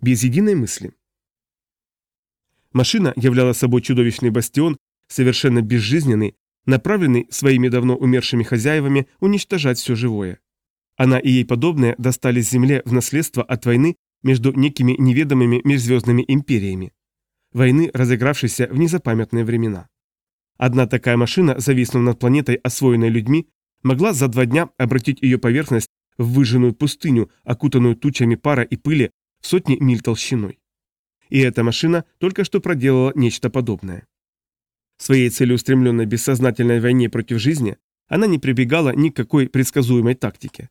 без единой мысли. Машина являла собой чудовищный бастион, совершенно безжизненный, направленный своими давно умершими хозяевами уничтожать все живое. Она и ей подобные достались Земле в наследство от войны между некими неведомыми межзвездными империями. Войны, разыгравшейся в незапамятные времена. Одна такая машина, зависнув над планетой, освоенной людьми, могла за два дня обратить ее поверхность в выжженную пустыню, окутанную тучами пара и пыли сотни миль толщиной. И эта машина только что проделала нечто подобное. В своей целеустремленной бессознательной войне против жизни она не прибегала ни к какой предсказуемой тактике.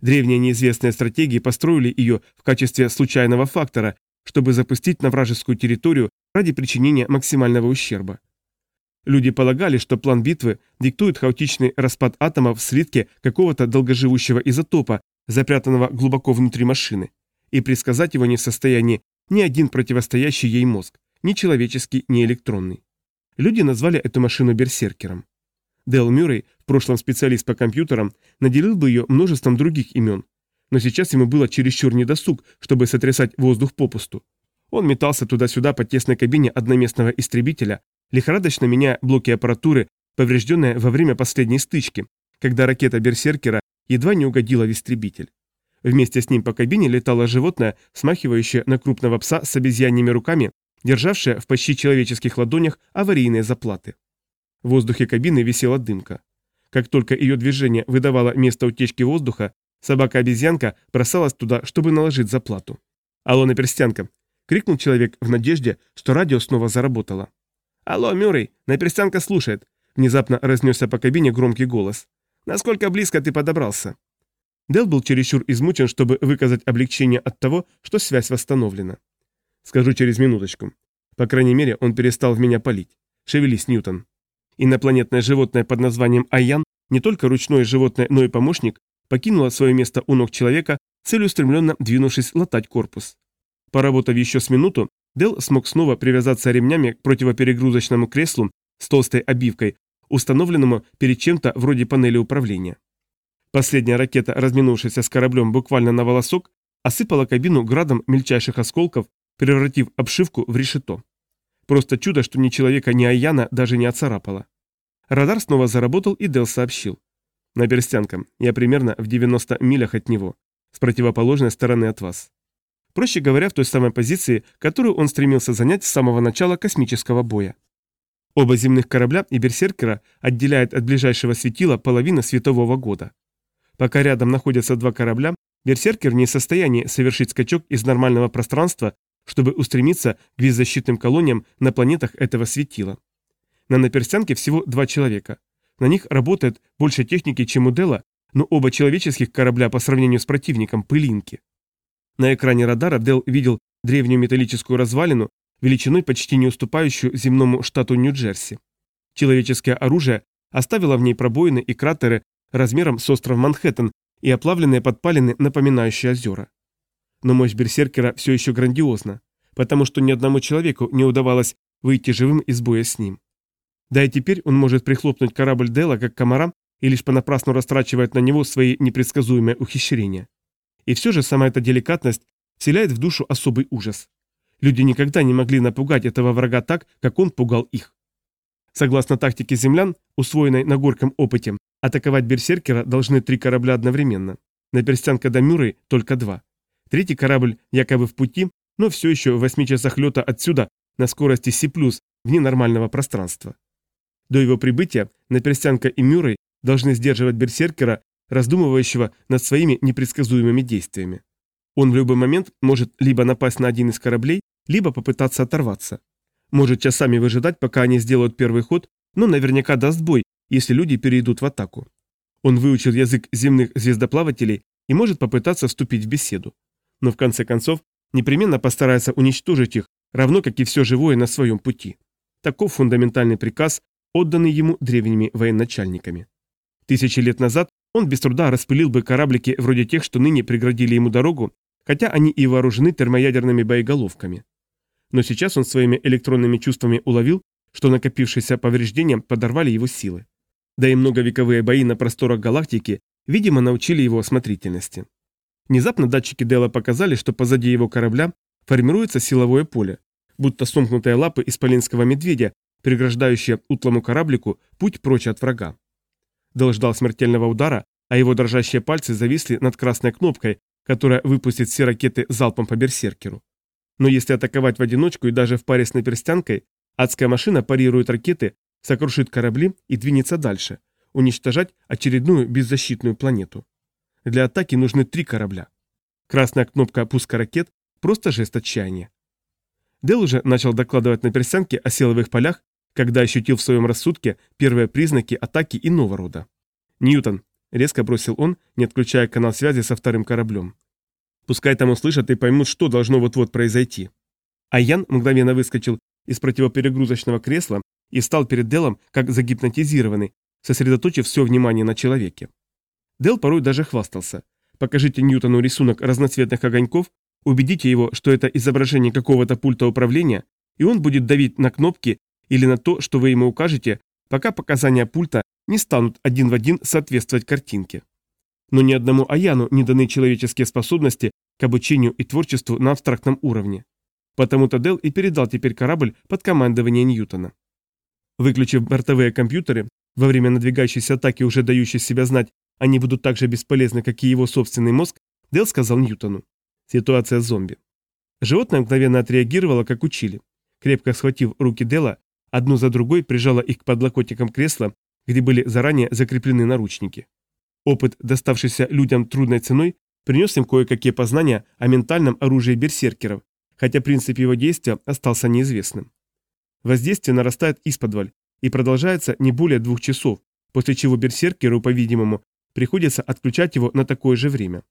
Древние неизвестные стратегии построили ее в качестве случайного фактора, чтобы запустить на вражескую территорию ради причинения максимального ущерба. Люди полагали, что план битвы диктует хаотичный распад атомов в слитке какого-то долгоживущего изотопа, запрятанного глубоко внутри машины, и предсказать его не в состоянии ни один противостоящий ей мозг, ни человеческий, ни электронный. Люди назвали эту машину берсеркером. Дэл Мюррей, в прошлом специалист по компьютерам, наделил бы ее множеством других имен, но сейчас ему было чересчур недосуг, чтобы сотрясать воздух попусту. Он метался туда-сюда по тесной кабине одноместного истребителя, лихорадочно меняя блоки аппаратуры, поврежденные во время последней стычки, когда ракета Берсеркера едва не угодила в истребитель. Вместе с ним по кабине летало животное, смахивающее на крупного пса с обезьяньими руками, державшее в почти человеческих ладонях аварийные заплаты. В воздухе кабины висела дымка. Как только ее движение выдавало место утечки воздуха, собака-обезьянка бросалась туда, чтобы наложить заплату. «Алло, наперстянка!» — крикнул человек в надежде, что радио снова заработало. «Алло, Мюррей, наперстянка слушает!» — внезапно разнесся по кабине громкий голос. «Насколько близко ты подобрался?» Дел был чересчур измучен, чтобы выказать облегчение от того, что связь восстановлена. «Скажу через минуточку. По крайней мере, он перестал в меня палить. Шевелись, Ньютон». Инопланетное животное под названием Аян, не только ручное животное, но и помощник, покинуло свое место у ног человека, целеустремленно двинувшись латать корпус. Поработав еще с минуту, Дел смог снова привязаться ремнями к противоперегрузочному креслу с толстой обивкой, установленному перед чем-то вроде панели управления. Последняя ракета, разминувшаяся с кораблем буквально на волосок, осыпала кабину градом мельчайших осколков, превратив обшивку в решето. Просто чудо, что ни человека, ни Аяна даже не оцарапало. Радар снова заработал, и Дел сообщил. На Берстянка, я примерно в 90 милях от него, с противоположной стороны от вас. Проще говоря, в той самой позиции, которую он стремился занять с самого начала космического боя. Оба земных корабля и Берсеркера отделяет от ближайшего светила половина светового года. Пока рядом находятся два корабля, Берсеркер не в состоянии совершить скачок из нормального пространства, чтобы устремиться к беззащитным колониям на планетах этого светила. На наперстянке всего два человека. На них работает больше техники, чем у Дела, но оба человеческих корабля по сравнению с противником – пылинки. На экране радара Дел видел древнюю металлическую развалину, величиной почти не уступающую земному штату Нью-Джерси. Человеческое оружие оставило в ней пробоины и кратеры размером с остров Манхэттен и оплавленные подпалины, напоминающие озера. Но мощь берсеркера все еще грандиозна, потому что ни одному человеку не удавалось выйти живым из боя с ним. Да и теперь он может прихлопнуть корабль Дела как комара и лишь понапрасну растрачивать на него свои непредсказуемые ухищрения. И все же сама эта деликатность вселяет в душу особый ужас. Люди никогда не могли напугать этого врага так, как он пугал их. Согласно тактике землян, усвоенной на горьком опыте, атаковать берсеркера должны три корабля одновременно. На перстянка до Мюррей только два. Третий корабль якобы в пути, но все еще в 8 часах лета отсюда на скорости C+, вне нормального пространства. До его прибытия Наперстянка и Мюррей должны сдерживать берсеркера, раздумывающего над своими непредсказуемыми действиями. Он в любой момент может либо напасть на один из кораблей, либо попытаться оторваться. Может часами выжидать, пока они сделают первый ход, но наверняка даст бой, если люди перейдут в атаку. Он выучил язык земных звездоплавателей и может попытаться вступить в беседу. Но в конце концов непременно постарается уничтожить их, равно как и все живое на своем пути. Таков фундаментальный приказ, отданный ему древними военачальниками. Тысячи лет назад он без труда распылил бы кораблики вроде тех, что ныне преградили ему дорогу, хотя они и вооружены термоядерными боеголовками. Но сейчас он своими электронными чувствами уловил, что накопившиеся повреждения подорвали его силы. Да и многовековые бои на просторах галактики, видимо, научили его осмотрительности. Внезапно датчики Дела показали, что позади его корабля, формируется силовое поле, будто сомкнутые лапы исполинского медведя, преграждающие утлому кораблику путь прочь от врага. Дел ждал смертельного удара, а его дрожащие пальцы зависли над красной кнопкой, которая выпустит все ракеты залпом по берсеркеру. Но если атаковать в одиночку и даже в паре с наперстянкой, адская машина парирует ракеты, сокрушит корабли и двинется дальше, уничтожать очередную беззащитную планету. Для атаки нужны три корабля. Красная кнопка пуска ракет – просто жест отчаяния. Дел уже начал докладывать на персянке о силовых полях, когда ощутил в своем рассудке первые признаки атаки иного рода. «Ньютон», — резко бросил он, не отключая канал связи со вторым кораблем. «Пускай там услышат и поймут, что должно вот-вот произойти». А Ян мгновенно выскочил из противоперегрузочного кресла и встал перед Делом, как загипнотизированный, сосредоточив все внимание на человеке. Дел порой даже хвастался. Покажите Ньютону рисунок разноцветных огоньков, убедите его, что это изображение какого-то пульта управления, и он будет давить на кнопки или на то, что вы ему укажете, пока показания пульта не станут один в один соответствовать картинке. Но ни одному Аяну не даны человеческие способности к обучению и творчеству на абстрактном уровне. Потому-то Дел и передал теперь корабль под командование Ньютона. Выключив бортовые компьютеры, во время надвигающейся атаки, уже дающей себя знать, они будут так же бесполезны, как и его собственный мозг, Дел сказал Ньютону. Ситуация зомби. Животное мгновенно отреагировало, как учили. Крепко схватив руки Дела, одну за другой прижало их к подлокотникам кресла, где были заранее закреплены наручники. Опыт, доставшийся людям трудной ценой, принес им кое-какие познания о ментальном оружии берсеркеров, хотя принцип его действия остался неизвестным. Воздействие нарастает исподволь и продолжается не более двух часов, после чего берсеркеру, по-видимому, приходится отключать его на такое же время.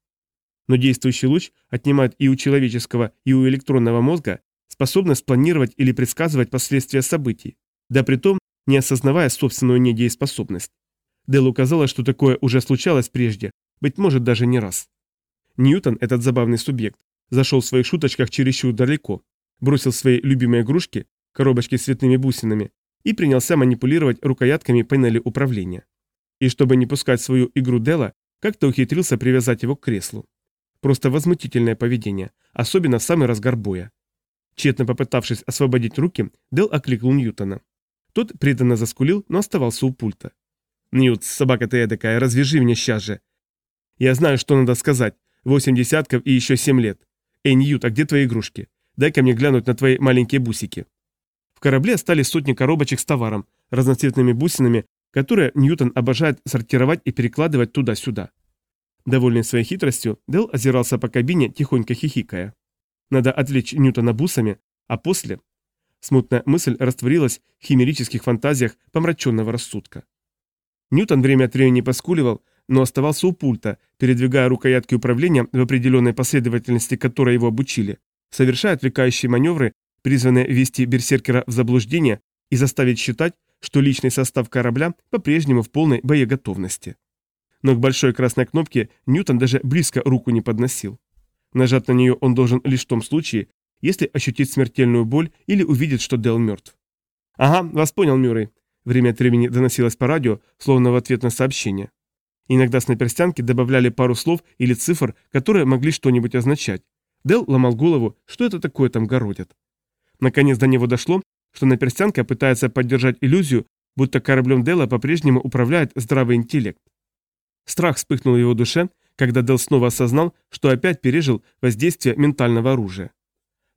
Но действующий луч отнимает и у человеческого, и у электронного мозга способность планировать или предсказывать последствия событий, да притом не осознавая собственную недееспособность. Делу казалось, что такое уже случалось прежде, быть может даже не раз. Ньютон, этот забавный субъект, зашел в своих шуточках чересчур далеко, бросил свои любимые игрушки, коробочки с цветными бусинами, и принялся манипулировать рукоятками панели управления. И чтобы не пускать свою игру Дела, как-то ухитрился привязать его к креслу. Просто возмутительное поведение, особенно в самый разгар боя. Тщетно попытавшись освободить руки, Дел окликнул Ньютона. Тот преданно заскулил, но оставался у пульта. «Ньют, собака ты эдакая, развяжи меня сейчас же!» «Я знаю, что надо сказать. Восемь десятков и еще семь лет. Эй, Ньют, а где твои игрушки? Дай-ка мне глянуть на твои маленькие бусики». В корабле остались сотни коробочек с товаром, разноцветными бусинами, которые Ньютон обожает сортировать и перекладывать туда-сюда. Довольный своей хитростью, Дел озирался по кабине, тихонько хихикая. Надо отвлечь Ньютона бусами, а после... Смутная мысль растворилась в химерических фантазиях помраченного рассудка. Ньютон время от времени поскуливал, но оставался у пульта, передвигая рукоятки управления в определенной последовательности, которой его обучили, совершая отвлекающие маневры, призванные ввести берсеркера в заблуждение и заставить считать, что личный состав корабля по-прежнему в полной боеготовности. Но к большой красной кнопке Ньютон даже близко руку не подносил. Нажать на нее он должен лишь в том случае, если ощутить смертельную боль или увидит, что Дел мертв. «Ага, вас понял, Мюррей», Время от времени доносилось по радио, словно в ответ на сообщение. Иногда с наперстянки добавляли пару слов или цифр, которые могли что-нибудь означать. Дел ломал голову, что это такое там городят. Наконец до него дошло, что наперстянка пытается поддержать иллюзию, будто кораблем Дела по-прежнему управляет здравый интеллект. Страх вспыхнул в его душе, когда Дел снова осознал, что опять пережил воздействие ментального оружия.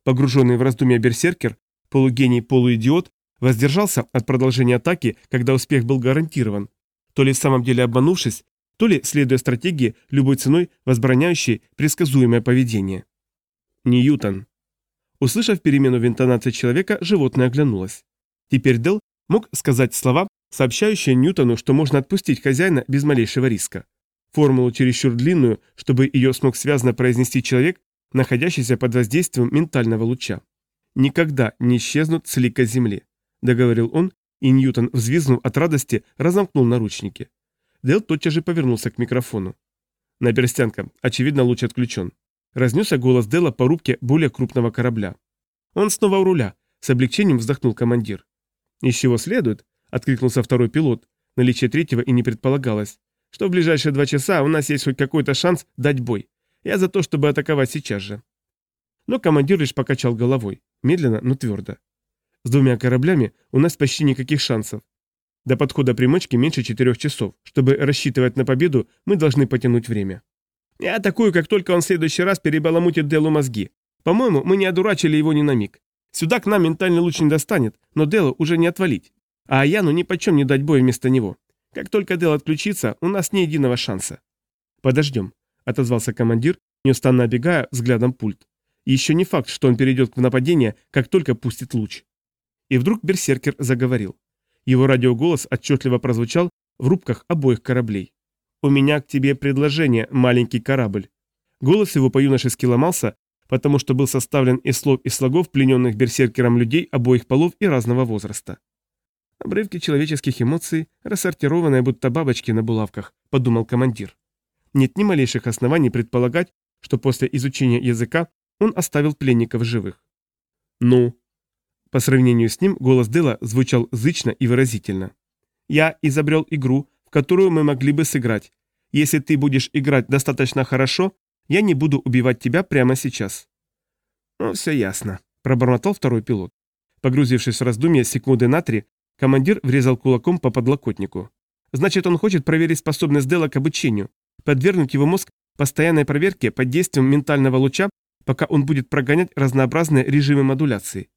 Погруженный в раздумья берсеркер, полугений-полуидиот, Воздержался от продолжения атаки, когда успех был гарантирован, то ли в самом деле обманувшись, то ли следуя стратегии, любой ценой возбраняющей предсказуемое поведение. Ньютон. Услышав перемену в интонации человека, животное оглянулось. Теперь Дел мог сказать слова, сообщающие Ньютону, что можно отпустить хозяина без малейшего риска. Формулу чересчур длинную, чтобы ее смог связно произнести человек, находящийся под воздействием ментального луча. Никогда не исчезнут с лика Земли договорил он, и Ньютон, взвизгнув от радости, разомкнул наручники. Дел тотчас же повернулся к микрофону. Наперстянка, очевидно, луч отключен. Разнесся голос Дела по рубке более крупного корабля. Он снова у руля, с облегчением вздохнул командир. «Из чего следует?» – откликнулся второй пилот. Наличие третьего и не предполагалось. «Что в ближайшие два часа у нас есть хоть какой-то шанс дать бой. Я за то, чтобы атаковать сейчас же». Но командир лишь покачал головой, медленно, но твердо. С двумя кораблями у нас почти никаких шансов. До подхода примочки меньше четырех часов. Чтобы рассчитывать на победу, мы должны потянуть время. Я атакую, как только он в следующий раз перебаламутит Делу мозги. По-моему, мы не одурачили его ни на миг. Сюда к нам ментальный луч не достанет, но Делу уже не отвалить. А Аяну ни почем не дать бой вместо него. Как только Дел отключится, у нас ни единого шанса. Подождем, отозвался командир, неустанно обегая взглядом пульт. И еще не факт, что он перейдет в нападение, как только пустит луч. И вдруг берсеркер заговорил. Его радиоголос отчетливо прозвучал в рубках обоих кораблей. «У меня к тебе предложение, маленький корабль». Голос его по-юношески ломался, потому что был составлен из слов и слогов плененных берсеркером людей обоих полов и разного возраста. Обрывки человеческих эмоций, рассортированные будто бабочки на булавках, подумал командир. Нет ни малейших оснований предполагать, что после изучения языка он оставил пленников живых. «Ну?» По сравнению с ним голос Дела звучал зычно и выразительно. «Я изобрел игру, в которую мы могли бы сыграть. Если ты будешь играть достаточно хорошо, я не буду убивать тебя прямо сейчас». «Ну, все ясно», – пробормотал второй пилот. Погрузившись в раздумья секунды на три, командир врезал кулаком по подлокотнику. «Значит, он хочет проверить способность Дела к обучению, подвергнуть его мозг постоянной проверке под действием ментального луча, пока он будет прогонять разнообразные режимы модуляции.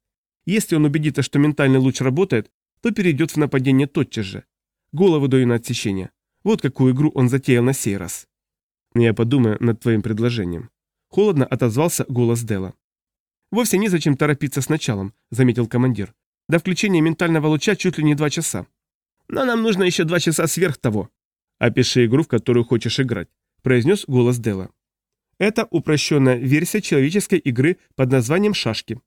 Если он убедится, что ментальный луч работает, то перейдет в нападение тотчас же. Голову даю на отсечение. Вот какую игру он затеял на сей раз. Я подумаю над твоим предложением. Холодно отозвался голос Дела. Вовсе незачем торопиться с началом, заметил командир. До включения ментального луча чуть ли не два часа. Но нам нужно еще два часа сверх того. Опиши игру, в которую хочешь играть, произнес голос Дела. Это упрощенная версия человеческой игры под названием «Шашки»,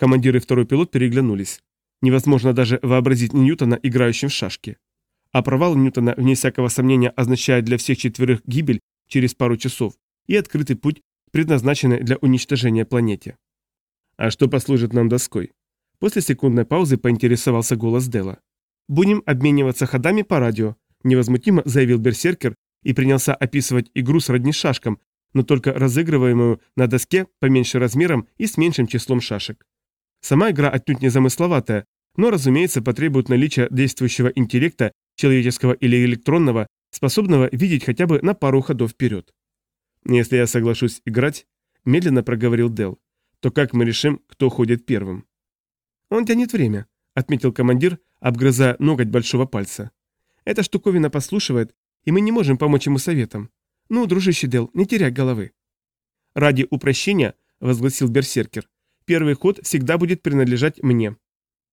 Командир и второй пилот переглянулись. Невозможно даже вообразить Ньютона, играющим в шашки. А провал Ньютона, вне всякого сомнения, означает для всех четверых гибель через пару часов и открытый путь, предназначенный для уничтожения планете. А что послужит нам доской? После секундной паузы поинтересовался голос Дела. «Будем обмениваться ходами по радио», – невозмутимо заявил Берсеркер и принялся описывать игру сродни шашкам, но только разыгрываемую на доске поменьше размером и с меньшим числом шашек. Сама игра отнюдь не замысловатая, но, разумеется, потребует наличия действующего интеллекта, человеческого или электронного, способного видеть хотя бы на пару ходов вперед. «Если я соглашусь играть», – медленно проговорил Дел, – «то как мы решим, кто ходит первым?» «Он тянет время», – отметил командир, обгрызая ноготь большого пальца. «Эта штуковина послушивает, и мы не можем помочь ему советом. Ну, дружище Дел, не теряй головы». «Ради упрощения», – возгласил Берсеркер, Первый ход всегда будет принадлежать мне.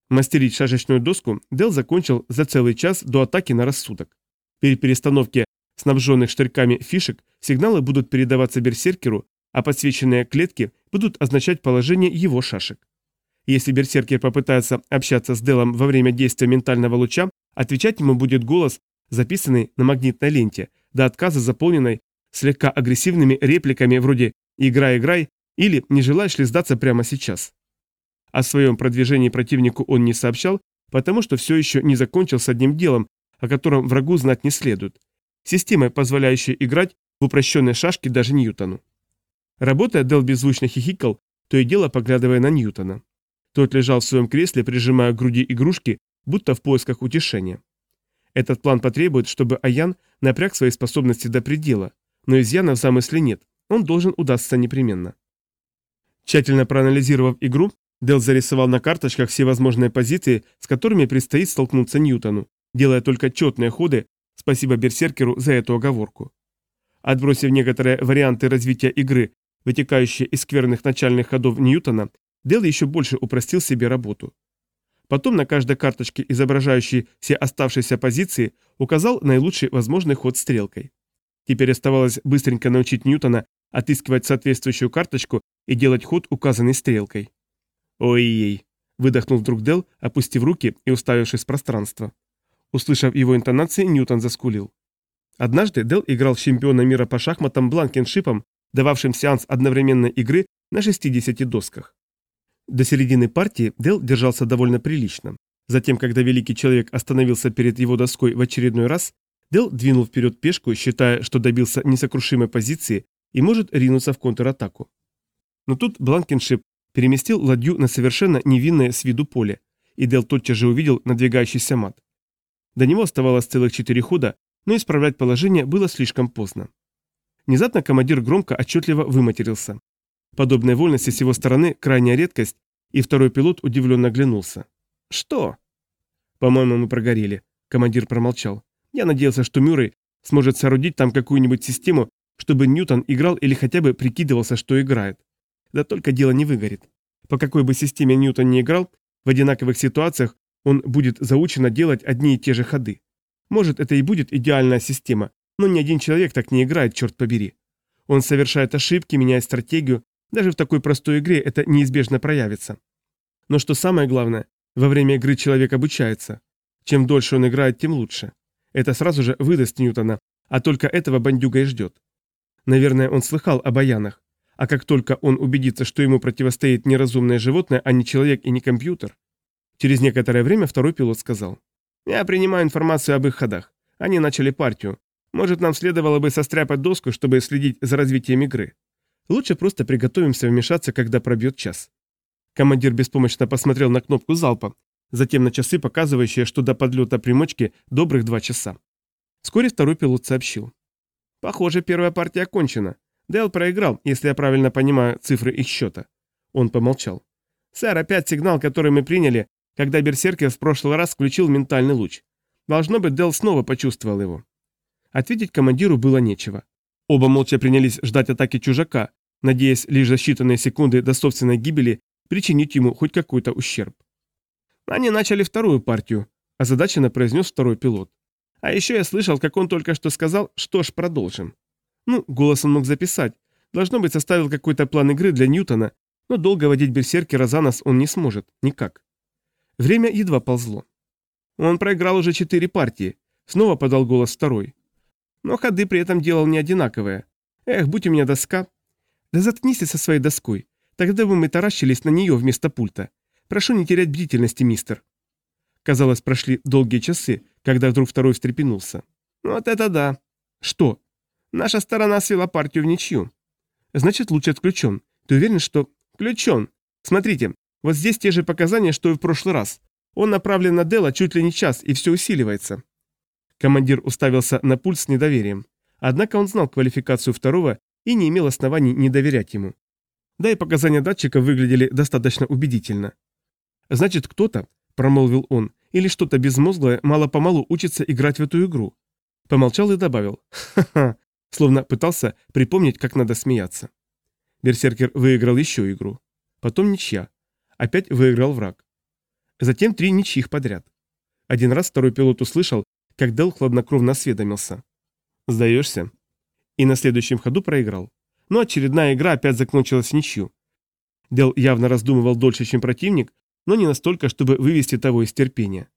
Мастерить шашечную доску Дел закончил за целый час до атаки на рассудок. При перестановке снабженных штырьками фишек сигналы будут передаваться берсеркеру, а подсвеченные клетки будут означать положение его шашек. Если берсеркер попытается общаться с Делом во время действия ментального луча, отвечать ему будет голос, записанный на магнитной ленте, до отказа заполненной слегка агрессивными репликами вроде «Играй, играй», или не желаешь ли сдаться прямо сейчас? О своем продвижении противнику он не сообщал, потому что все еще не закончил с одним делом, о котором врагу знать не следует. Системой, позволяющей играть в упрощенной шашки даже Ньютону. Работая, Дел беззвучно хихикал, то и дело поглядывая на Ньютона. Тот лежал в своем кресле, прижимая к груди игрушки, будто в поисках утешения. Этот план потребует, чтобы Аян напряг свои способности до предела, но изъяна в замысле нет, он должен удастся непременно. Тщательно проанализировав игру, Дел зарисовал на карточках все возможные позиции, с которыми предстоит столкнуться Ньютону, делая только четные ходы, спасибо Берсеркеру за эту оговорку. Отбросив некоторые варианты развития игры, вытекающие из скверных начальных ходов Ньютона, Дел еще больше упростил себе работу. Потом на каждой карточке, изображающей все оставшиеся позиции, указал наилучший возможный ход стрелкой. Теперь оставалось быстренько научить Ньютона отыскивать соответствующую карточку и делать ход, указанный стрелкой. «Ой-ей!» – выдохнул вдруг Дел, опустив руки и уставившись в пространство. Услышав его интонации, Ньютон заскулил. Однажды Дел играл с чемпионом мира по шахматам Бланкеншипом, дававшим сеанс одновременной игры на 60 досках. До середины партии Дел держался довольно прилично. Затем, когда великий человек остановился перед его доской в очередной раз, Дел двинул вперед пешку, считая, что добился несокрушимой позиции и может ринуться в контратаку. Но тут Бланкеншип переместил ладью на совершенно невинное с виду поле, и Дел тотчас же увидел надвигающийся мат. До него оставалось целых четыре хода, но исправлять положение было слишком поздно. Внезапно командир громко отчетливо выматерился. Подобная вольность с его стороны – крайняя редкость, и второй пилот удивленно оглянулся. «Что?» «По-моему, мы прогорели», – командир промолчал. «Я надеялся, что Мюррей сможет соорудить там какую-нибудь систему, чтобы Ньютон играл или хотя бы прикидывался, что играет. Да только дело не выгорит. По какой бы системе Ньютон не играл, в одинаковых ситуациях он будет заучено делать одни и те же ходы. Может, это и будет идеальная система, но ни один человек так не играет, черт побери. Он совершает ошибки, меняет стратегию, даже в такой простой игре это неизбежно проявится. Но что самое главное, во время игры человек обучается. Чем дольше он играет, тем лучше. Это сразу же выдаст Ньютона, а только этого бандюга и ждет. Наверное, он слыхал о баянах. А как только он убедится, что ему противостоит неразумное животное, а не человек и не компьютер... Через некоторое время второй пилот сказал. «Я принимаю информацию об их ходах. Они начали партию. Может, нам следовало бы состряпать доску, чтобы следить за развитием игры. Лучше просто приготовимся вмешаться, когда пробьет час». Командир беспомощно посмотрел на кнопку залпа, затем на часы, показывающие, что до подлета примочки добрых два часа. Вскоре второй пилот сообщил. «Похоже, первая партия окончена. Дэл проиграл, если я правильно понимаю цифры их счета». Он помолчал. «Сэр, опять сигнал, который мы приняли, когда Берсеркер в прошлый раз включил ментальный луч. Должно быть, Дэл снова почувствовал его». Ответить командиру было нечего. Оба молча принялись ждать атаки чужака, надеясь лишь за считанные секунды до собственной гибели причинить ему хоть какой-то ущерб. Они начали вторую партию, озадаченно произнес второй пилот. А еще я слышал, как он только что сказал, что ж, продолжим. Ну, голос он мог записать. Должно быть, составил какой-то план игры для Ньютона, но долго водить берсеркера за нас он не сможет, никак. Время едва ползло. Он проиграл уже четыре партии, снова подал голос второй. Но ходы при этом делал не одинаковые. Эх, будь у меня доска. Да заткнись со своей доской. Тогда бы мы таращились на нее вместо пульта. Прошу не терять бдительности, мистер. Казалось, прошли долгие часы, когда вдруг второй встрепенулся. Вот это да. Что? Наша сторона свела партию в ничью. Значит, луч отключен. Ты уверен, что... Включен. Смотрите, вот здесь те же показания, что и в прошлый раз. Он направлен на Дела чуть ли не час, и все усиливается. Командир уставился на пульс с недоверием. Однако он знал квалификацию второго и не имел оснований не доверять ему. Да и показания датчика выглядели достаточно убедительно. «Значит, кто-то, — промолвил он, — или что-то безмозглое мало-помалу учится играть в эту игру». Помолчал и добавил «Ха-ха», словно пытался припомнить, как надо смеяться. Берсеркер выиграл еще игру. Потом ничья. Опять выиграл враг. Затем три ничьих подряд. Один раз второй пилот услышал, как Дел хладнокровно осведомился. «Сдаешься?» И на следующем ходу проиграл но очередная игра опять закончилась ничью. Дел явно раздумывал дольше, чем противник, но не настолько, чтобы вывести того из терпения.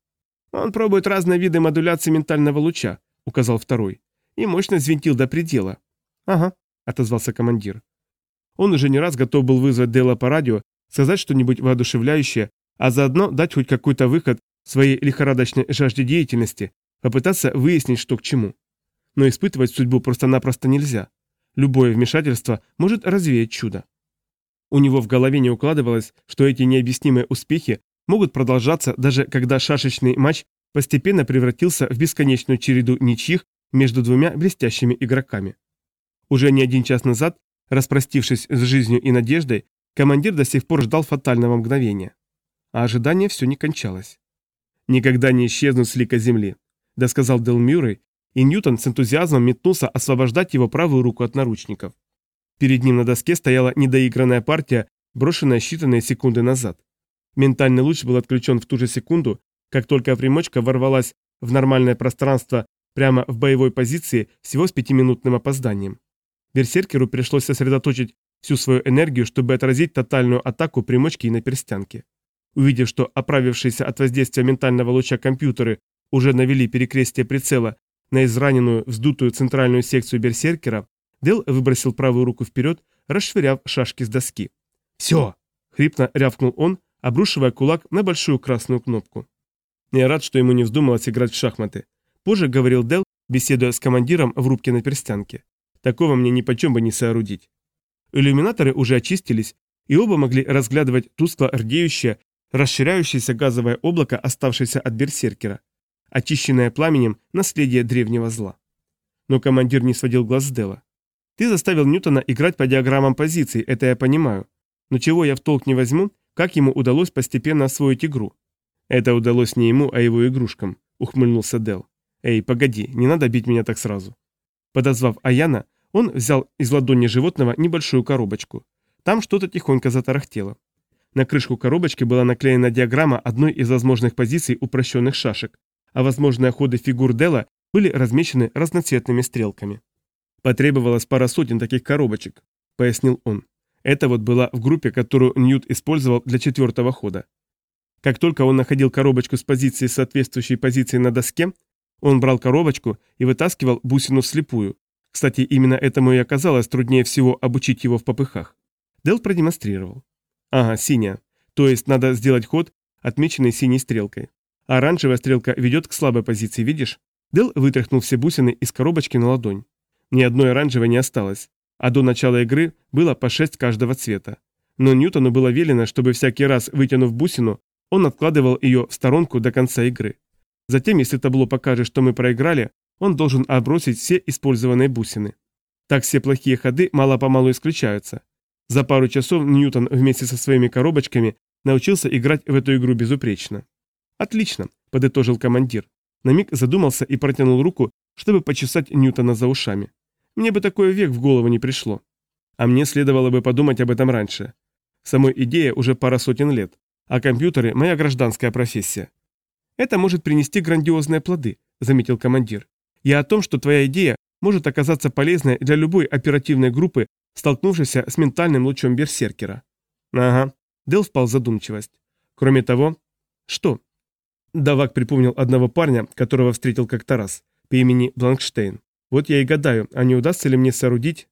«Он пробует разные виды модуляции ментального луча», — указал второй, «и мощность винтил до предела». «Ага», — отозвался командир. Он уже не раз готов был вызвать Дела по радио, сказать что-нибудь воодушевляющее, а заодно дать хоть какой-то выход своей лихорадочной жажде деятельности, попытаться выяснить, что к чему. Но испытывать судьбу просто-напросто нельзя. Любое вмешательство может развеять чудо. У него в голове не укладывалось, что эти необъяснимые успехи могут продолжаться даже когда шашечный матч постепенно превратился в бесконечную череду ничьих между двумя блестящими игроками. Уже не один час назад, распростившись с жизнью и надеждой, командир до сих пор ждал фатального мгновения. А ожидание все не кончалось. «Никогда не исчезнут с лика земли», — досказал Дел Мюррей, и Ньютон с энтузиазмом метнулся освобождать его правую руку от наручников. Перед ним на доске стояла недоигранная партия, брошенная считанные секунды назад. Ментальный луч был отключен в ту же секунду, как только примочка ворвалась в нормальное пространство прямо в боевой позиции всего с пятиминутным опозданием. Берсеркеру пришлось сосредоточить всю свою энергию, чтобы отразить тотальную атаку примочки и наперстянки. Увидев, что оправившиеся от воздействия ментального луча компьютеры уже навели перекрестие прицела на израненную, вздутую центральную секцию берсеркера, Дел выбросил правую руку вперед, расшвыряв шашки с доски. «Все!» — хрипно рявкнул он, обрушивая кулак на большую красную кнопку. Я рад, что ему не вздумалось играть в шахматы. Позже говорил Дел, беседуя с командиром в рубке на перстянке. Такого мне ни почем бы не соорудить. Иллюминаторы уже очистились, и оба могли разглядывать тускло рдеющее, расширяющееся газовое облако, оставшееся от берсеркера, очищенное пламенем наследие древнего зла. Но командир не сводил глаз с Дела. «Ты заставил Ньютона играть по диаграммам позиций, это я понимаю. Но чего я в толк не возьму, как ему удалось постепенно освоить игру?» «Это удалось не ему, а его игрушкам», — ухмыльнулся Дел. «Эй, погоди, не надо бить меня так сразу». Подозвав Аяна, он взял из ладони животного небольшую коробочку. Там что-то тихонько затарахтело. На крышку коробочки была наклеена диаграмма одной из возможных позиций упрощенных шашек, а возможные ходы фигур Дела были размечены разноцветными стрелками. «Потребовалось пара сотен таких коробочек», — пояснил он. Это вот была в группе, которую Ньют использовал для четвертого хода. Как только он находил коробочку с позицией соответствующей позиции на доске, он брал коробочку и вытаскивал бусину вслепую. Кстати, именно этому и оказалось труднее всего обучить его в попыхах. Дел продемонстрировал. Ага, синяя. То есть надо сделать ход, отмеченный синей стрелкой. Оранжевая стрелка ведет к слабой позиции, видишь? Дел вытряхнул все бусины из коробочки на ладонь. Ни одной оранжевой не осталось, а до начала игры было по шесть каждого цвета. Но Ньютону было велено, чтобы всякий раз, вытянув бусину, он откладывал ее в сторонку до конца игры. Затем, если табло покажет, что мы проиграли, он должен отбросить все использованные бусины. Так все плохие ходы мало-помалу исключаются. За пару часов Ньютон вместе со своими коробочками научился играть в эту игру безупречно. «Отлично», – подытожил командир. На миг задумался и протянул руку, чтобы почесать Ньютона за ушами. «Мне бы такое век в голову не пришло. А мне следовало бы подумать об этом раньше. Самой идея уже пара сотен лет, а компьютеры – моя гражданская профессия. Это может принести грандиозные плоды, заметил командир. Я о том, что твоя идея может оказаться полезной для любой оперативной группы, столкнувшейся с ментальным лучом берсеркера. Ага. Дел впал в задумчивость. Кроме того... Что? Давак припомнил одного парня, которого встретил как-то раз, по имени Бланкштейн. Вот я и гадаю, а не удастся ли мне соорудить...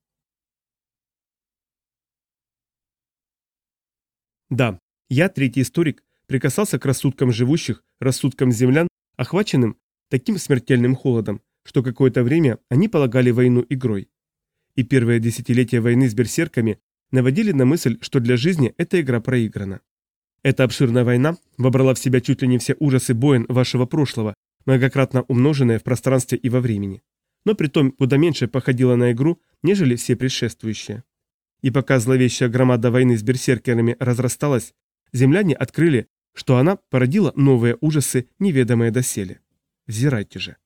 Да, я, третий историк, прикасался к рассудкам живущих, рассудкам землян, охваченным таким смертельным холодом, что какое-то время они полагали войну игрой. И первые десятилетия войны с берсерками наводили на мысль, что для жизни эта игра проиграна. Эта обширная война вобрала в себя чуть ли не все ужасы боин вашего прошлого, многократно умноженные в пространстве и во времени. Но притом куда меньше походила на игру, нежели все предшествующие. И пока зловещая громада войны с берсеркерами разрасталась, земляне открыли, что она породила новые ужасы, неведомые доселе. Взирайте же.